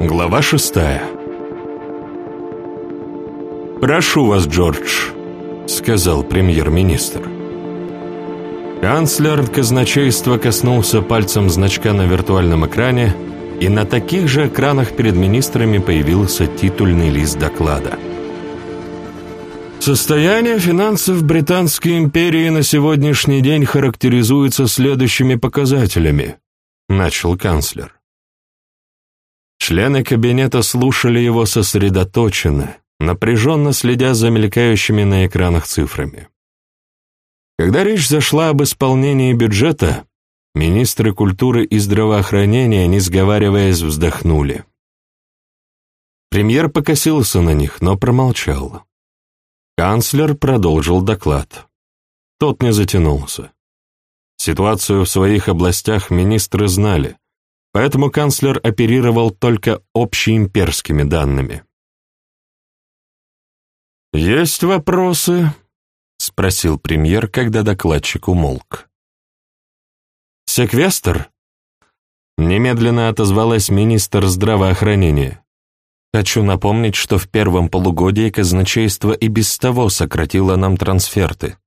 Глава шестая «Прошу вас, Джордж», — сказал премьер-министр. Канцлер казначейства коснулся пальцем значка на виртуальном экране, и на таких же экранах перед министрами появился титульный лист доклада. Состояние финансов Британской империи на сегодняшний день характеризуется следующими показателями, начал канцлер. Члены кабинета слушали его сосредоточенно, напряженно следя за мелькающими на экранах цифрами. Когда речь зашла об исполнении бюджета, министры культуры и здравоохранения, не сговариваясь, вздохнули. Премьер покосился на них, но промолчал. Канцлер продолжил доклад. Тот не затянулся. Ситуацию в своих областях министры знали, поэтому канцлер оперировал только общеимперскими данными. «Есть вопросы?» — спросил премьер, когда докладчик умолк. «Секвестр?» Немедленно отозвалась министр здравоохранения. «Хочу напомнить, что в первом полугодии казначейство и без того сократило нам трансферты.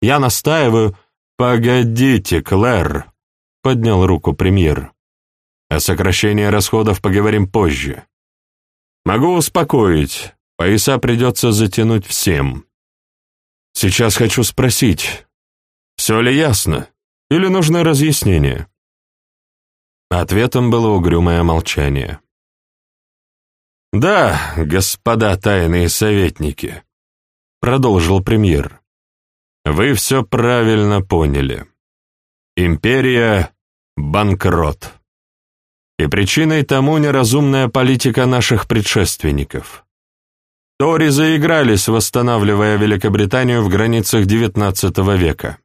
Я настаиваю...» «Погодите, Клэр!» — поднял руку премьер. О сокращении расходов поговорим позже. Могу успокоить, пояса придется затянуть всем. Сейчас хочу спросить, все ли ясно, или нужны разъяснения? Ответом было угрюмое молчание. «Да, господа тайные советники», — продолжил премьер, — «вы все правильно поняли. Империя — банкрот. И причиной тому неразумная политика наших предшественников. Тори заигрались, восстанавливая Великобританию в границах XIX века.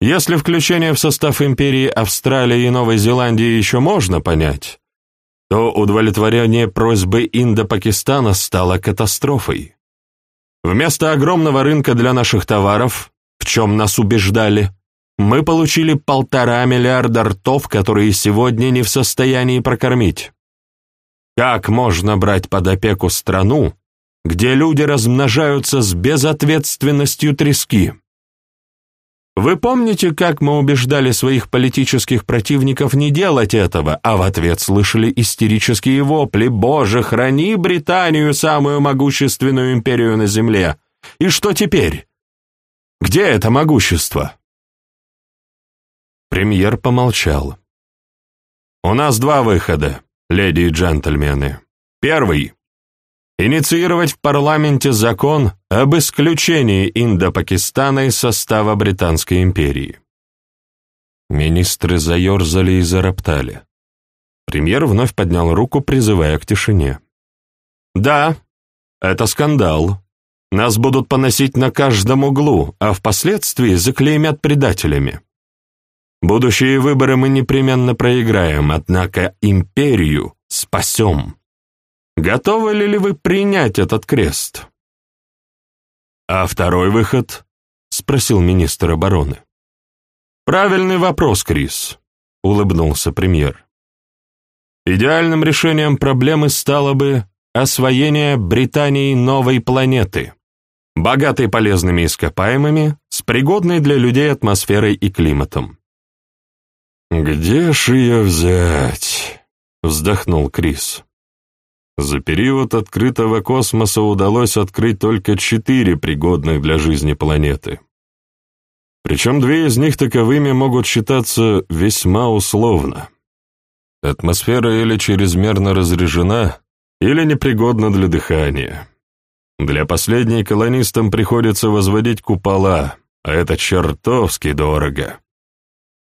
Если включение в состав империи Австралии и Новой Зеландии еще можно понять, то удовлетворение просьбы Индо-Пакистана стало катастрофой. Вместо огромного рынка для наших товаров, в чем нас убеждали, мы получили полтора миллиарда ртов, которые сегодня не в состоянии прокормить. Как можно брать под опеку страну, где люди размножаются с безответственностью трески? Вы помните, как мы убеждали своих политических противников не делать этого, а в ответ слышали истерические вопли «Боже, храни Британию, самую могущественную империю на Земле!» И что теперь? Где это могущество? Премьер помолчал. «У нас два выхода, леди и джентльмены. Первый — инициировать в парламенте закон об исключении Индо-Пакистана из состава Британской империи». Министры заерзали и зароптали. Премьер вновь поднял руку, призывая к тишине. «Да, это скандал. Нас будут поносить на каждом углу, а впоследствии заклеймят предателями. Будущие выборы мы непременно проиграем, однако империю спасем. Готовы ли вы принять этот крест? А второй выход? Спросил министр обороны. Правильный вопрос, Крис, улыбнулся премьер. Идеальным решением проблемы стало бы освоение Британии новой планеты, богатой полезными ископаемыми, с пригодной для людей атмосферой и климатом. «Где ж ее взять?» — вздохнул Крис. За период открытого космоса удалось открыть только четыре пригодных для жизни планеты. Причем две из них таковыми могут считаться весьма условно. Атмосфера или чрезмерно разрежена, или непригодна для дыхания. Для последней колонистам приходится возводить купола, а это чертовски дорого.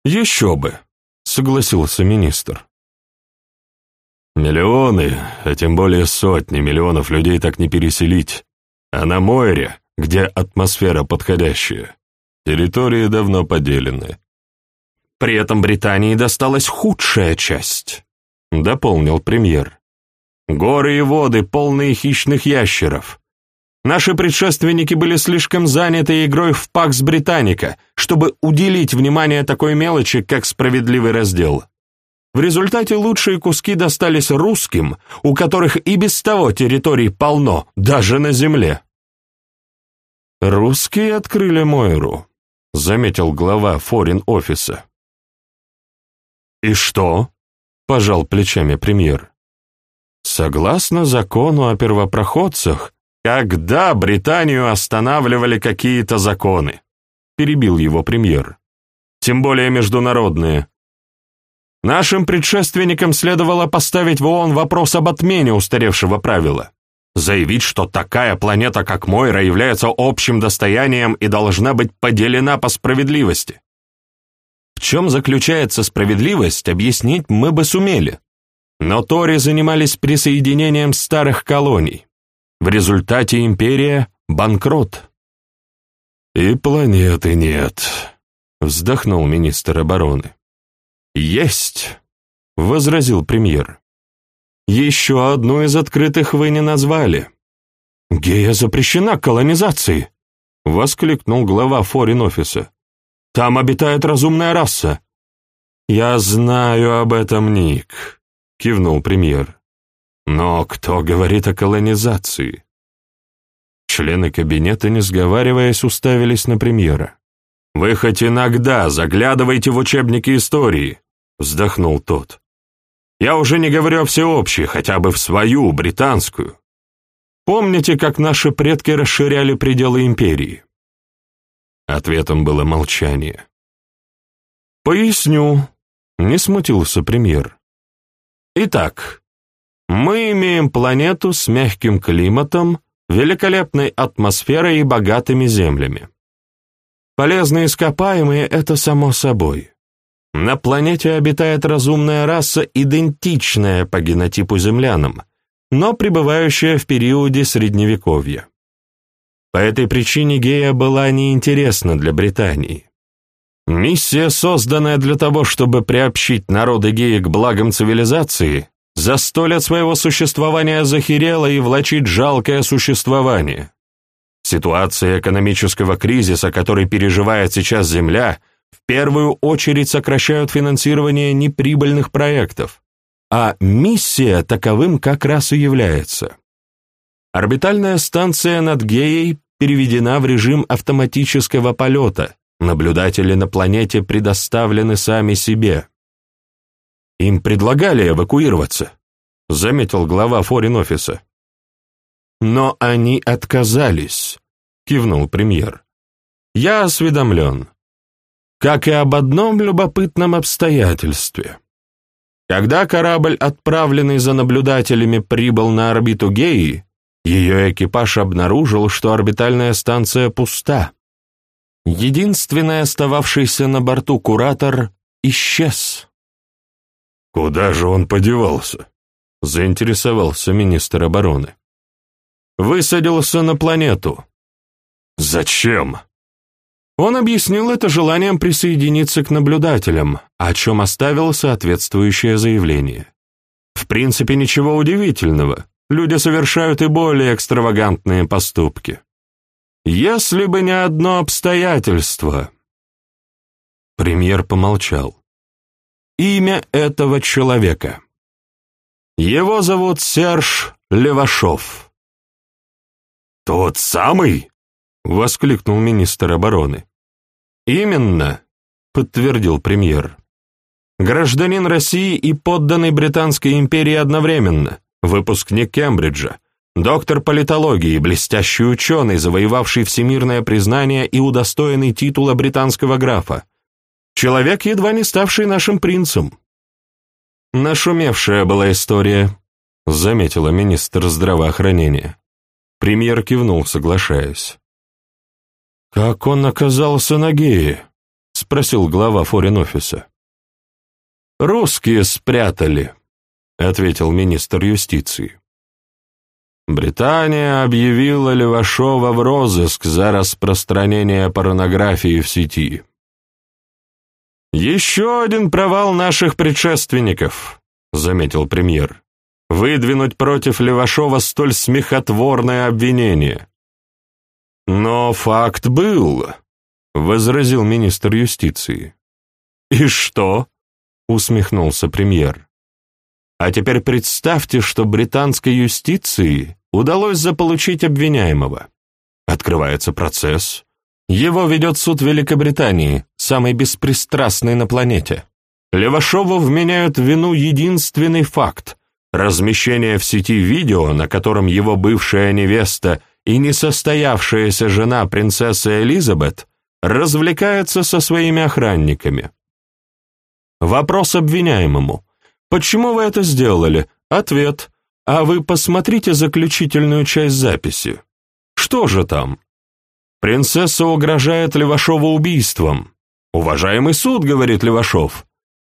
«Еще бы», — согласился министр. «Миллионы, а тем более сотни миллионов людей так не переселить. А на Мойре, где атмосфера подходящая, территории давно поделены». «При этом Британии досталась худшая часть», — дополнил премьер. «Горы и воды, полные хищных ящеров, Наши предшественники были слишком заняты игрой в Пакс Британика, чтобы уделить внимание такой мелочи, как справедливый раздел. В результате лучшие куски достались русским, у которых и без того территорий полно, даже на земле. «Русские открыли Мойру», — заметил глава форин-офиса. «И что?» — пожал плечами премьер. «Согласно закону о первопроходцах, когда Британию останавливали какие-то законы?» — перебил его премьер. «Тем более международные. Нашим предшественникам следовало поставить в ООН вопрос об отмене устаревшего правила заявить, что такая планета, как Мойра, является общим достоянием и должна быть поделена по справедливости. В чем заключается справедливость, объяснить мы бы сумели. Но Тори занимались присоединением старых колоний. В результате империя — банкрот. «И планеты нет», — вздохнул министр обороны. «Есть», — возразил премьер. Еще одну из открытых вы не назвали. Гея запрещена к колонизации, воскликнул глава форин-офиса. Там обитает разумная раса. Я знаю об этом, Ник, кивнул премьер. Но кто говорит о колонизации? Члены кабинета, не сговариваясь, уставились на премьера. «Вы хоть иногда заглядывайте в учебники истории», — вздохнул тот. Я уже не говорю о всеобщей, хотя бы в свою, британскую. Помните, как наши предки расширяли пределы империи? Ответом было молчание. Поясню, не смутился премьер. Итак, мы имеем планету с мягким климатом, великолепной атмосферой и богатыми землями. Полезные ископаемые — это само собой. На планете обитает разумная раса, идентичная по генотипу землянам, но пребывающая в периоде Средневековья. По этой причине гея была неинтересна для Британии. Миссия, созданная для того, чтобы приобщить народы геи к благам цивилизации, за сто лет своего существования захерела и влачит жалкое существование. Ситуация экономического кризиса, который переживает сейчас Земля – в первую очередь сокращают финансирование неприбыльных проектов, а миссия таковым как раз и является. Орбитальная станция над Геей переведена в режим автоматического полета, наблюдатели на планете предоставлены сами себе. Им предлагали эвакуироваться, заметил глава форин-офиса. Но они отказались, кивнул премьер. Я осведомлен как и об одном любопытном обстоятельстве. Когда корабль, отправленный за наблюдателями, прибыл на орбиту Геи, ее экипаж обнаружил, что орбитальная станция пуста. Единственный остававшийся на борту куратор исчез. «Куда же он подевался?» — заинтересовался министр обороны. «Высадился на планету». «Зачем?» Он объяснил это желанием присоединиться к наблюдателям, о чем оставил соответствующее заявление. В принципе, ничего удивительного. Люди совершают и более экстравагантные поступки. Если бы не одно обстоятельство. Премьер помолчал. Имя этого человека. Его зовут Серж Левашов. «Тот самый?» — воскликнул министр обороны. «Именно», — подтвердил премьер. «Гражданин России и подданный Британской империи одновременно, выпускник Кембриджа, доктор политологии, блестящий ученый, завоевавший всемирное признание и удостоенный титула британского графа, человек, едва не ставший нашим принцем». «Нашумевшая была история», — заметила министр здравоохранения. Премьер кивнул, соглашаясь. «Как он оказался на Гее?» — спросил глава форин-офиса. «Русские спрятали», — ответил министр юстиции. Британия объявила Левашова в розыск за распространение порнографии в сети. «Еще один провал наших предшественников», — заметил премьер. «Выдвинуть против Левашова столь смехотворное обвинение. «Но факт был», — возразил министр юстиции. «И что?» — усмехнулся премьер. «А теперь представьте, что британской юстиции удалось заполучить обвиняемого. Открывается процесс. Его ведет суд Великобритании, самый беспристрастный на планете. Левашову вменяют вину единственный факт — размещение в сети видео, на котором его бывшая невеста и несостоявшаяся жена принцесса Элизабет развлекается со своими охранниками. Вопрос обвиняемому. «Почему вы это сделали?» Ответ. «А вы посмотрите заключительную часть записи». Что же там? Принцесса угрожает Левашову убийством. «Уважаемый суд», — говорит Левашов,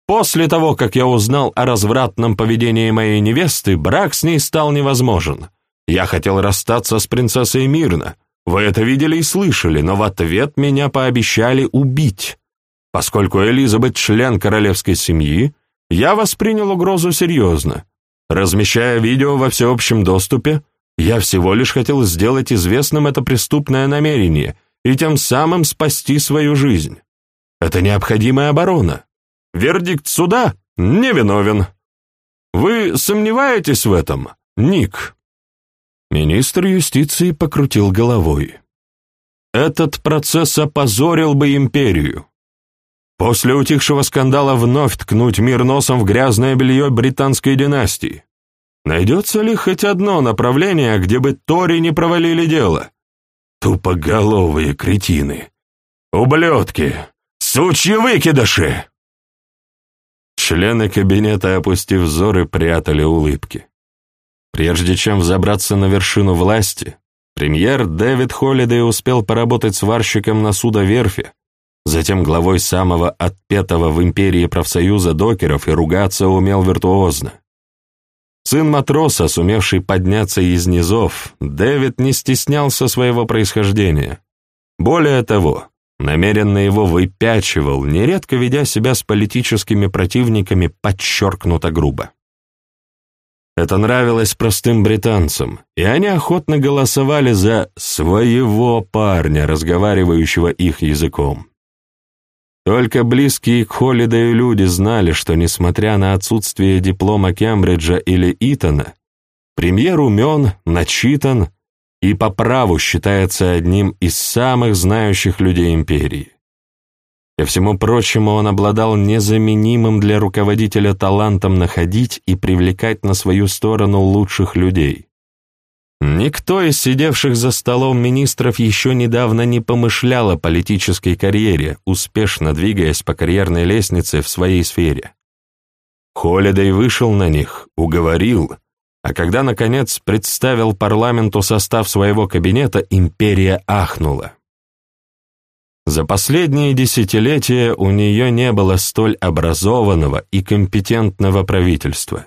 «после того, как я узнал о развратном поведении моей невесты, брак с ней стал невозможен. Я хотел расстаться с принцессой мирно. Вы это видели и слышали, но в ответ меня пообещали убить. Поскольку Элизабет член королевской семьи, я воспринял угрозу серьезно. Размещая видео во всеобщем доступе, я всего лишь хотел сделать известным это преступное намерение и тем самым спасти свою жизнь. Это необходимая оборона. Вердикт суда — невиновен. Вы сомневаетесь в этом, Ник?» Министр юстиции покрутил головой. «Этот процесс опозорил бы империю. После утихшего скандала вновь ткнуть мир носом в грязное белье британской династии. Найдется ли хоть одно направление, где бы Тори не провалили дело? Тупоголовые кретины. Ублюдки! Сучьи выкидыши! Члены кабинета, опустив взоры, прятали улыбки. Прежде чем взобраться на вершину власти, премьер Дэвид Холлидей успел поработать сварщиком на судоверфи, затем главой самого отпетого в империи профсоюза докеров и ругаться умел виртуозно. Сын матроса, сумевший подняться из низов, Дэвид не стеснялся своего происхождения. Более того, намеренно его выпячивал, нередко ведя себя с политическими противниками подчеркнуто грубо. Это нравилось простым британцам, и они охотно голосовали за «своего парня», разговаривающего их языком. Только близкие к Холлидею люди знали, что, несмотря на отсутствие диплома Кембриджа или Итона, премьер умен, начитан и по праву считается одним из самых знающих людей империи. Ко всему прочему, он обладал незаменимым для руководителя талантом находить и привлекать на свою сторону лучших людей. Никто из сидевших за столом министров еще недавно не помышлял о политической карьере, успешно двигаясь по карьерной лестнице в своей сфере. Холидей вышел на них, уговорил, а когда, наконец, представил парламенту состав своего кабинета, империя ахнула. За последние десятилетия у нее не было столь образованного и компетентного правительства.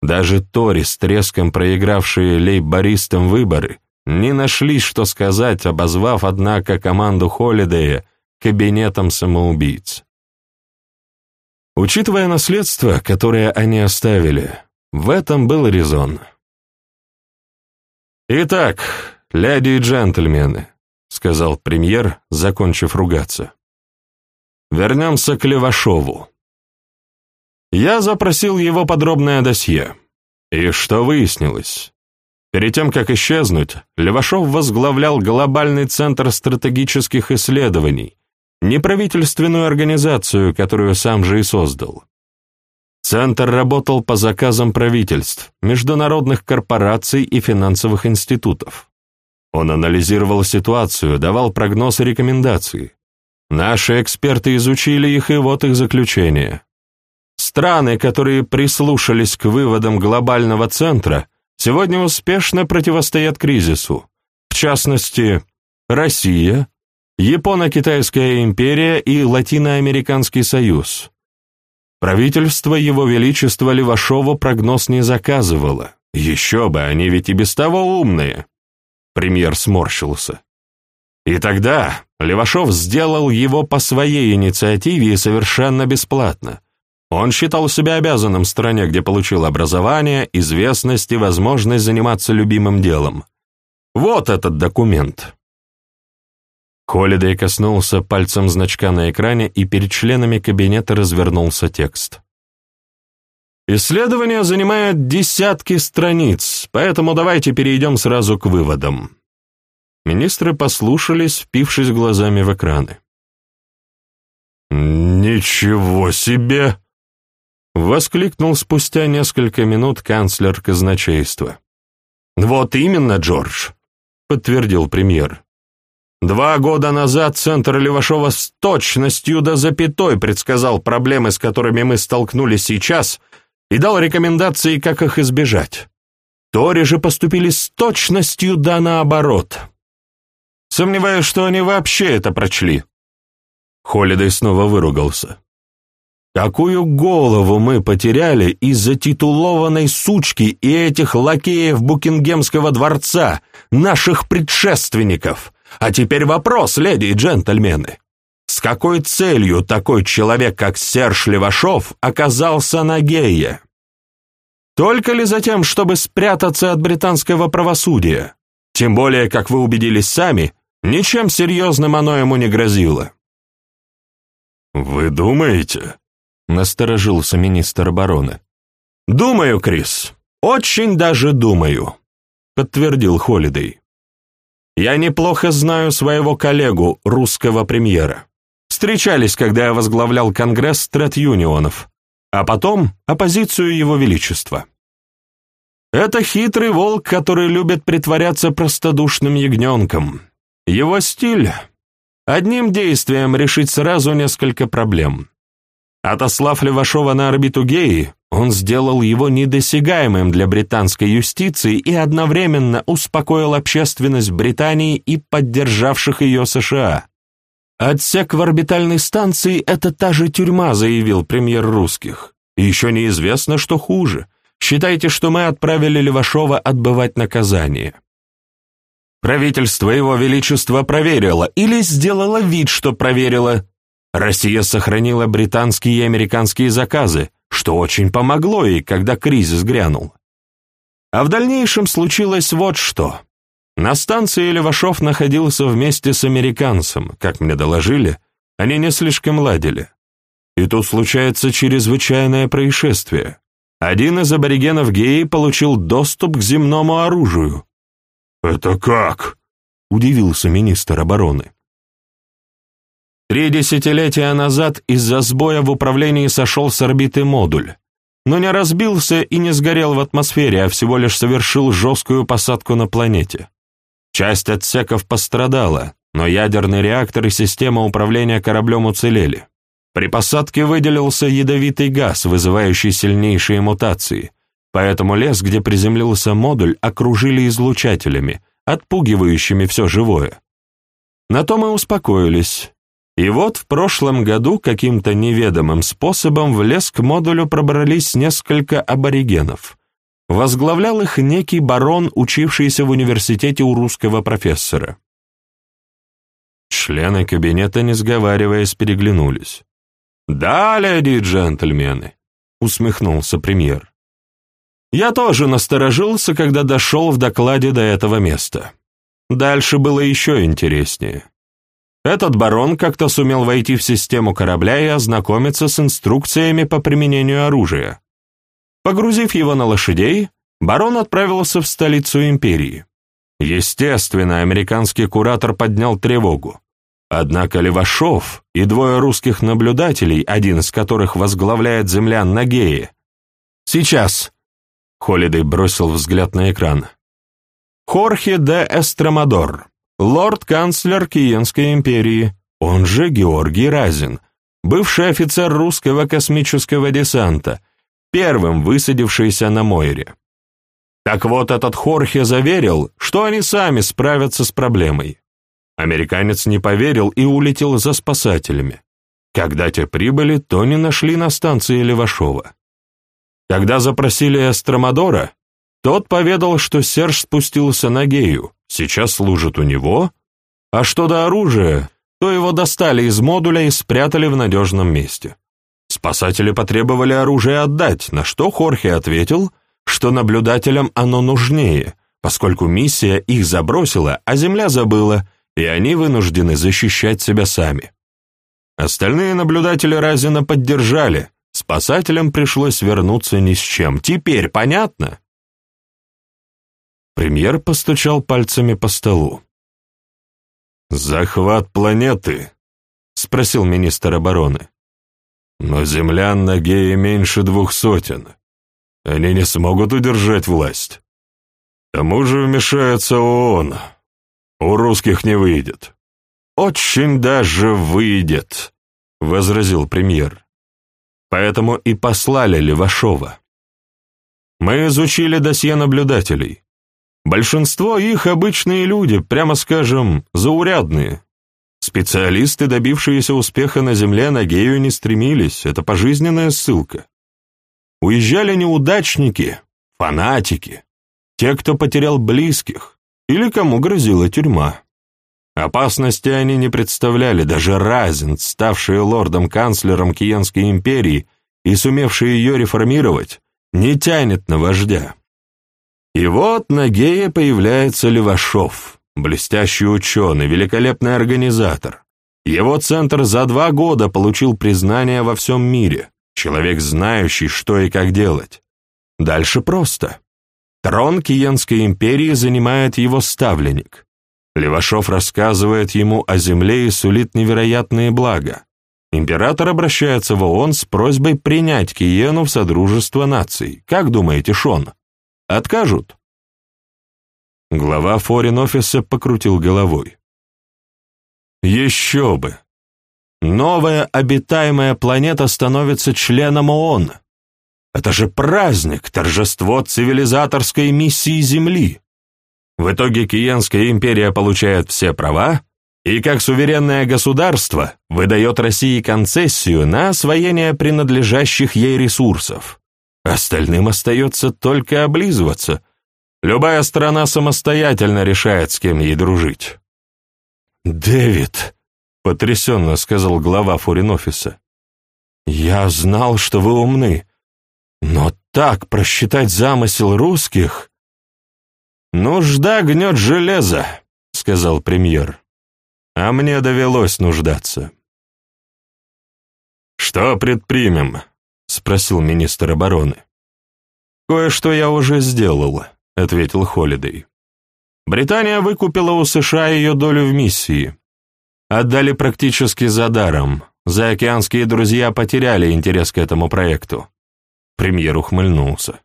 Даже Тори, с треском проигравшие лейбористам выборы, не нашли, что сказать, обозвав, однако, команду Холидея кабинетом самоубийц. Учитывая наследство, которое они оставили, в этом был резон. «Итак, леди и джентльмены», — сказал премьер, закончив ругаться, — «вернемся к Левашову». Я запросил его подробное досье. И что выяснилось? Перед тем, как исчезнуть, Левашов возглавлял Глобальный центр стратегических исследований, неправительственную организацию, которую сам же и создал. Центр работал по заказам правительств, международных корпораций и финансовых институтов. Он анализировал ситуацию, давал прогноз и рекомендации. Наши эксперты изучили их, и вот их заключение. Страны, которые прислушались к выводам глобального центра, сегодня успешно противостоят кризису. В частности, Россия, Японо-Китайская империя и Латиноамериканский союз. Правительство Его Величества Левашова прогноз не заказывало. Еще бы, они ведь и без того умные. Премьер сморщился. И тогда Левашов сделал его по своей инициативе и совершенно бесплатно. Он считал себя обязанным стране, где получил образование, известность и возможность заниматься любимым делом. Вот этот документ. Холидей коснулся пальцем значка на экране, и перед членами кабинета развернулся текст. Исследование занимает десятки страниц, поэтому давайте перейдем сразу к выводам. Министры послушались, впившись глазами в экраны. «Ничего себе!» — воскликнул спустя несколько минут канцлер казначейства. «Вот именно, Джордж», — подтвердил премьер. «Два года назад Центр Левашова с точностью до запятой предсказал проблемы, с которыми мы столкнулись сейчас, и дал рекомендации, как их избежать. Тори же поступили с точностью да наоборот. Сомневаюсь, что они вообще это прочли». Холидей снова выругался. Какую голову мы потеряли из-за титулованной сучки и этих лакеев Букингемского дворца, наших предшественников? А теперь вопрос, леди и джентльмены. С какой целью такой человек, как Серж Левашов, оказался на гее? Только ли за тем, чтобы спрятаться от британского правосудия? Тем более, как вы убедились сами, ничем серьезным оно ему не грозило. «Вы думаете?» — насторожился министр обороны. «Думаю, Крис, очень даже думаю», — подтвердил Холидей. «Я неплохо знаю своего коллегу, русского премьера. Встречались, когда я возглавлял Конгресс Стрет-Юнионов, а потом оппозицию Его Величества. Это хитрый волк, который любит притворяться простодушным ягненком. Его стиль — одним действием решить сразу несколько проблем». Отослав Левашова на орбиту Геи, он сделал его недосягаемым для британской юстиции и одновременно успокоил общественность Британии и поддержавших ее США. «Отсек в орбитальной станции — это та же тюрьма», — заявил премьер русских. «И еще неизвестно, что хуже. Считайте, что мы отправили Левашова отбывать наказание». Правительство Его Величества проверило или сделало вид, что проверило, Россия сохранила британские и американские заказы, что очень помогло ей, когда кризис грянул. А в дальнейшем случилось вот что. На станции Левашов находился вместе с американцем, как мне доложили, они не слишком ладили. И тут случается чрезвычайное происшествие. Один из аборигенов геи получил доступ к земному оружию. «Это как?» — удивился министр обороны. Три десятилетия назад из-за сбоя в управлении сошел с орбиты модуль, но не разбился и не сгорел в атмосфере, а всего лишь совершил жесткую посадку на планете. Часть отсеков пострадала, но ядерный реактор и система управления кораблем уцелели. При посадке выделился ядовитый газ, вызывающий сильнейшие мутации, поэтому лес, где приземлился модуль, окружили излучателями, отпугивающими все живое. На то мы успокоились, и вот в прошлом году каким-то неведомым способом в лес к модулю пробрались несколько аборигенов. Возглавлял их некий барон, учившийся в университете у русского профессора. Члены кабинета, не сговариваясь, переглянулись. «Да, леди и джентльмены», — усмехнулся премьер. «Я тоже насторожился, когда дошел в докладе до этого места. Дальше было еще интереснее. Этот барон как-то сумел войти в систему корабля и ознакомиться с инструкциями по применению оружия. Погрузив его на лошадей, барон отправился в столицу империи. Естественно, американский куратор поднял тревогу. Однако Левашов и двое русских наблюдателей, один из которых возглавляет землян Нагеи. «Сейчас!» — Холидей бросил взгляд на экран. «Хорхе де Эстромадор, лорд-канцлер Киенской империи, он же Георгий Разин, бывший офицер русского космического десанта, первым высадившийся на Мойре. Так вот, этот Хорхе заверил, что они сами справятся с проблемой. Американец не поверил и улетел за спасателями. Когда те прибыли, то не нашли на станции Левашова. Когда запросили Астромадора, тот поведал, что Серж спустился на Гею, сейчас служит у него, а что до оружия, то его достали из модуля и спрятали в надежном месте. Спасатели потребовали оружие отдать, на что Хорхе ответил, что наблюдателям оно нужнее, поскольку миссия их забросила, а Земля забыла, и они вынуждены защищать себя сами. Остальные наблюдатели Разина поддержали, Спасателям пришлось вернуться ни с чем. Теперь понятно? Премьер постучал пальцами по столу. «Захват планеты?» — спросил министр обороны. «Но землян на Гее меньше двух сотен. Они не смогут удержать власть. К тому же вмешается ООН. У русских не выйдет». «Очень даже выйдет», — возразил премьер. «Поэтому и послали Левашова. Мы изучили досье наблюдателей. Большинство их обычные люди, прямо скажем, заурядные. Специалисты, добившиеся успеха на Земле, на Гею не стремились, это пожизненная ссылка. Уезжали неудачники, фанатики, те, кто потерял близких, или кому грозила тюрьма. Опасности они не представляли, даже Разин, ставший лордом-канцлером Киенской империи и сумевший ее реформировать, не тянет на вождя. И вот на Гее появляется Левашов, блестящий ученый, великолепный организатор. Его центр за два года получил признание во всем мире, человек, знающий, что и как делать. Дальше просто. Трон Киенской империи занимает его ставленник. Левашов рассказывает ему о земле и сулит невероятные блага. Император обращается в ООН с просьбой принять Киену в Содружество наций. Как думаете, Шон? Откажут?» Глава форин-офиса покрутил головой. «Еще бы! Новая обитаемая планета становится членом ООН. Это же праздник, торжество цивилизаторской миссии Земли. В итоге Киенская империя получает все права и, как суверенное государство, выдает России концессию на освоение принадлежащих ей ресурсов. Остальным остается только облизываться. Любая страна самостоятельно решает, с кем ей дружить. «Дэвид», — потрясенно сказал глава форин-офиса, — «я знал, что вы умны, но так просчитать замысел русских...» «Нужда гнет железо», — сказал премьер. «А мне довелось нуждаться». «Что предпримем?» — спросил министр обороны. «Кое-что я уже сделал», — ответил Холидей. «Британия выкупила у США ее долю в миссии. Отдали практически за даром. Заокеанские друзья потеряли интерес к этому проекту». Премьер ухмыльнулся.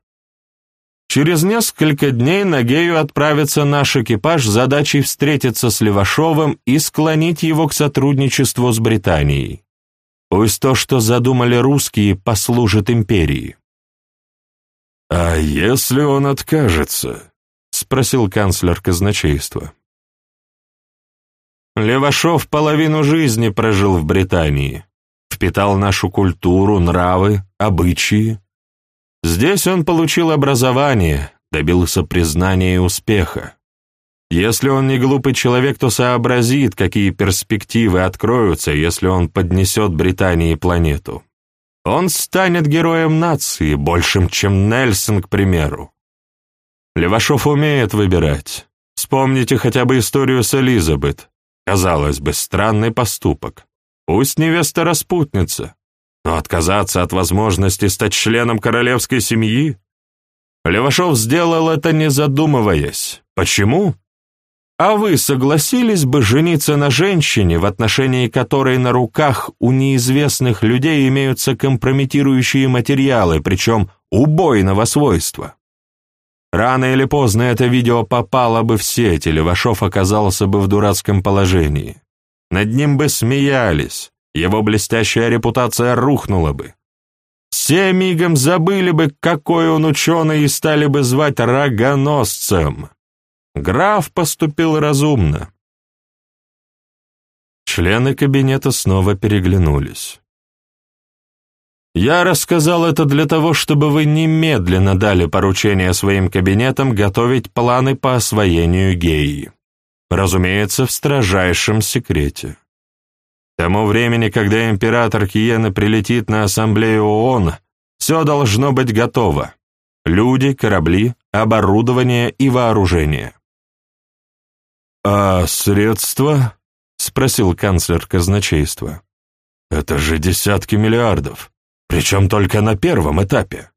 Через несколько дней на Гею отправится наш экипаж с задачей встретиться с Левашовым и склонить его к сотрудничеству с Британией. Пусть то, что задумали русские, послужит империи. «А если он откажется?» — спросил канцлер казначейства. Левашов половину жизни прожил в Британии, впитал нашу культуру, нравы, обычаи. Здесь он получил образование, добился признания и успеха. Если он не глупый человек, то сообразит, какие перспективы откроются, если он поднесет Британии планету. Он станет героем нации, большим, чем Нельсон, к примеру. Левашов умеет выбирать. Вспомните хотя бы историю с Элизабет. Казалось бы, странный поступок. Пусть невеста распутница, но отказаться от возможности стать членом королевской семьи? Левашов сделал это не задумываясь. Почему? А вы согласились бы жениться на женщине, в отношении которой на руках у неизвестных людей имеются компрометирующие материалы, причем убойного свойства? Рано или поздно это видео попало бы в сеть, или Вашов оказался бы в дурацком положении. Над ним бы смеялись, его блестящая репутация рухнула бы. Все мигом забыли бы, какой он ученый, и стали бы звать рогоносцем. Граф поступил разумно. Члены кабинета снова переглянулись. «Я рассказал это для того, чтобы вы немедленно дали поручение своим кабинетам готовить планы по освоению геи. Разумеется, в строжайшем секрете. К тому времени, когда император Киена прилетит на ассамблею ООН, все должно быть готово. Люди, корабли, оборудование и вооружение. «А средства?» — спросил канцлер казначейства. «Это же десятки миллиардов. причем только на первом этапе.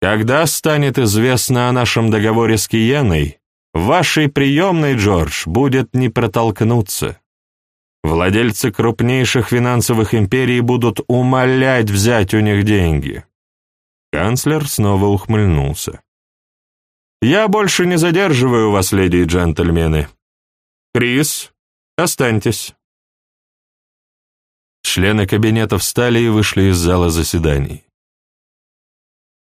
Когда станет известно о нашем договоре с Киеной, вашей приемной, Джордж, будет не протолкнуться. Владельцы крупнейших финансовых империй будут умолять взять у них деньги. Канцлер снова ухмыльнулся. «Я больше не задерживаю вас, леди и джентльмены. Крис, останьтесь». Члены кабинета встали и вышли из зала заседаний.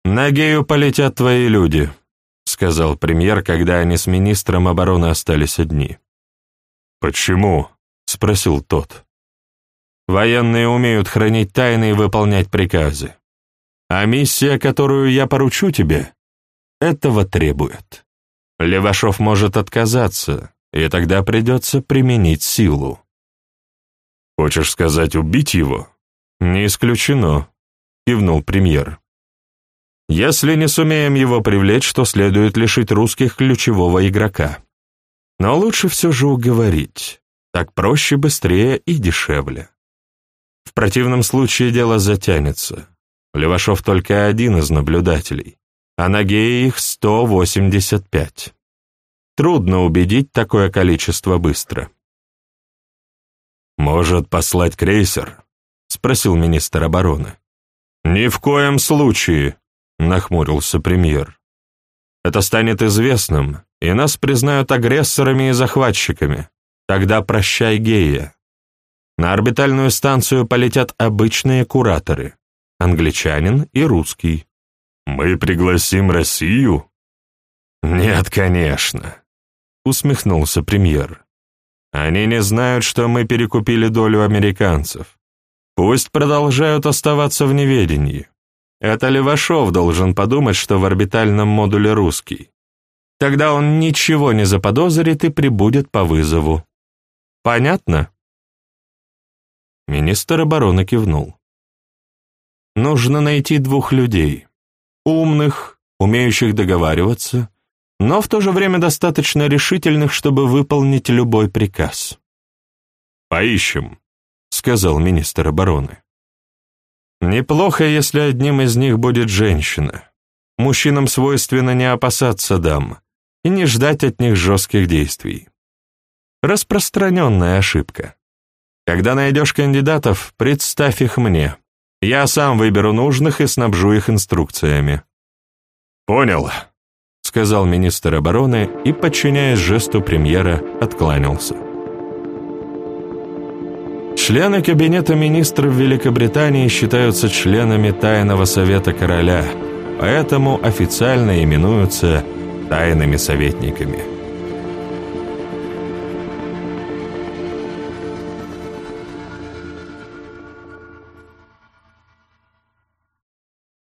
«На Гею полетят твои люди», — сказал премьер, когда они с министром обороны остались одни. «Почему?» — спросил тот. «Военные умеют хранить тайны и выполнять приказы. А миссия, которую я поручу тебе, этого требует. Левашов может отказаться, и тогда придется применить силу». «Хочешь сказать, убить его?» «Не исключено», — кивнул премьер. «Если не сумеем его привлечь, то следует лишить русских ключевого игрока. Но лучше все же уговорить. Так проще, быстрее и дешевле. В противном случае дело затянется. Левашов только один из наблюдателей, а на геи их 185. Трудно убедить такое количество быстро. «Может, послать крейсер?» — спросил министр обороны. «Ни в коем случае», — нахмурился премьер. «Это станет известным, и нас признают агрессорами и захватчиками. Тогда прощай, гея. На орбитальную станцию полетят обычные кураторы, англичанин и русский. Мы пригласим Россию?» «Нет, конечно», — усмехнулся премьер. Они не знают, что мы перекупили долю американцев. Пусть продолжают оставаться в неведении. Это Левашов должен подумать, что в орбитальном модуле русский. Тогда он ничего не заподозрит и прибудет по вызову. Понятно? Министр обороны кивнул. Нужно найти двух людей. Умных, умеющих договариваться, но в то же время достаточно решительных, чтобы выполнить любой приказ. «Поищем», — сказал министр обороны. «Неплохо, если одним из них будет женщина. Мужчинам свойственно не опасаться дам и не ждать от них жестких действий. Распространенная ошибка. Когда найдешь кандидатов, представь их мне. Я сам выберу нужных и снабжу их инструкциями». «Понял», сказал министр обороны и, подчиняясь жесту премьера, откланялся. Члены Кабинета министров Великобритании считаются членами Тайного Совета Короля, поэтому официально именуются тайными советниками.